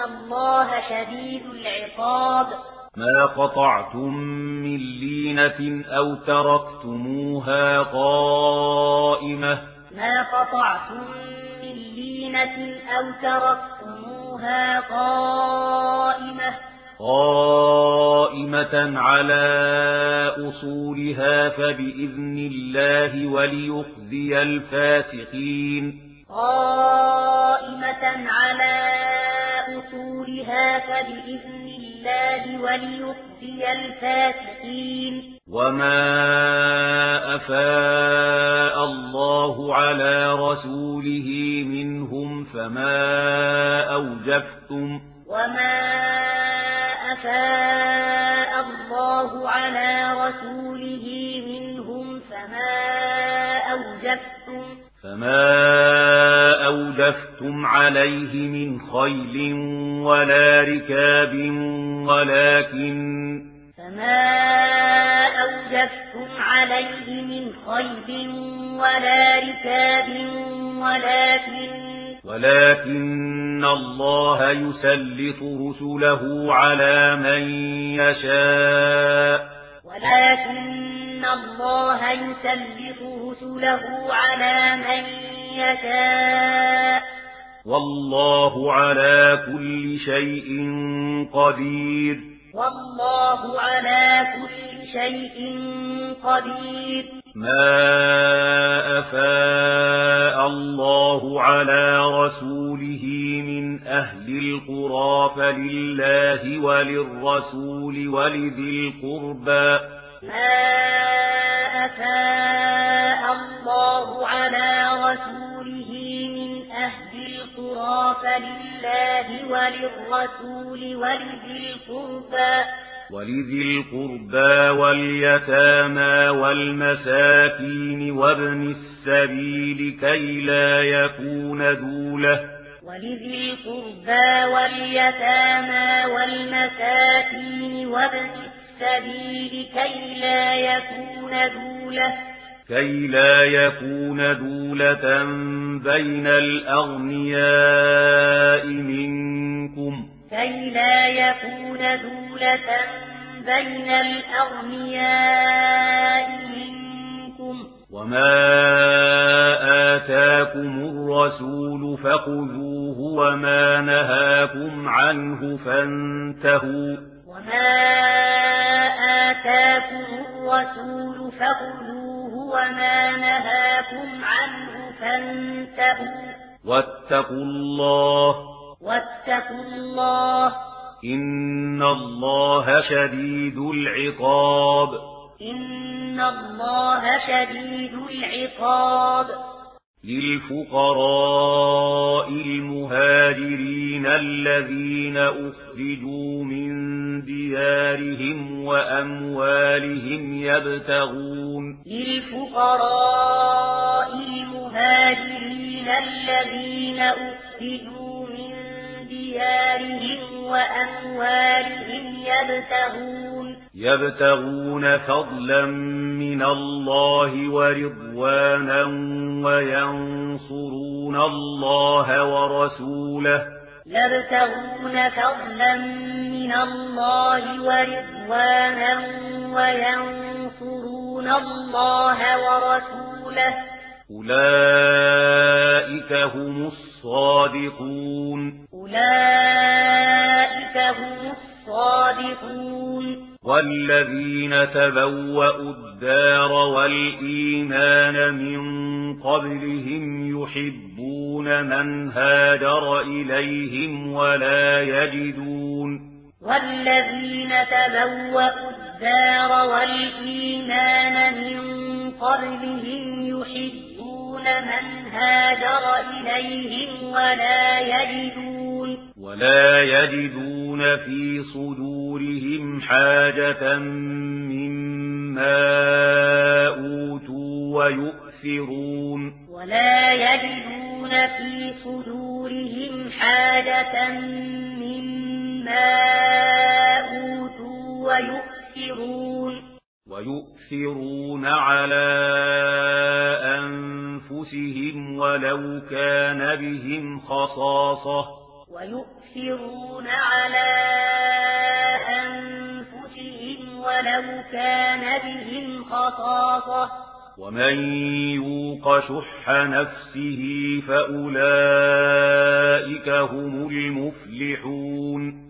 إن الله شديد العقاب ما قطعتم من لينة أو تركتموها قائمة ما قطعتم من لينة أو تركتموها قائمة قائمة على أصولها فبإذن الله وليخزي الفاسقين قائمة بإذن الله وليخزي الفاسقين. وما أفاء الله على رسوله منهم فما أوجفتم وما أفاء الله على رسوله منهم فما أوجفتم فما أوجفتم عليه من خيل ولا ركاب ولكن فما أوجفتم عليه من خيب ولا ركاب ولكن ولكن الله يسلط رسله على من يشاء. ولكن الله يسلط رسله على من يشاء. والله على كل شيء قدير. والله على كل شيء قدير. ما أفاء الله على رسوله من أهل القرى فلله وللرسول ولذي القربى. ما أفاء ولله وللرسول ولذي القربى. ولذي القربى واليتامى والمساكين وابن السبيل كي لا يكون دولة. ولذي القربى واليتامى والمساكين وابن السبيل كي لا يكون دولة. كي لا يكون دولة بين الأغنياء منكم كي لا يكون دولة بين الأغنياء منكم وما آتاكم الرسول فخذوه وما نهاكم عنه فانتهوا وما آتاكم الرسول فخذوه وما نهاكم عنه فانتهوا واتقوا الله واتقوا الله إن الله شديد العقاب إن الله شديد العقاب للفقراء المهاجرين الذين أخرجوا من ديارهم وأموالهم يبتغون للفقراء المهاجرين الذين أخذوا من ديارهم وأموالهم يبتغون يبتغون فضلا من الله ورضوانا وينصرون الله ورسوله. يبتغون فضلا من الله ورضوانا وينصرون يطيعون الله ورسوله. أولئك هم الصادقون. أولئك هم الصادقون. والذين تبوأوا الدار والإيمان من قبلهم يحبون من هاجر إليهم ولا يجدون. والذين تبوأوا والأحزار والإيمان من قبلهم يحبون من هاجر إليهم ولا يجدون ولا يجدون في صدورهم حاجة مما أوتوا ويؤثرون. ولا يجدون في صدورهم حاجة مما أوتوا ويؤثرون. ويؤثرون على أنفسهم ولو كان بهم خصاصة ويؤثرون على أنفسهم ولو كان بهم خصاصة ومن يوق شح نفسه فأولئك هم المفلحون ومن يوق شح نفسه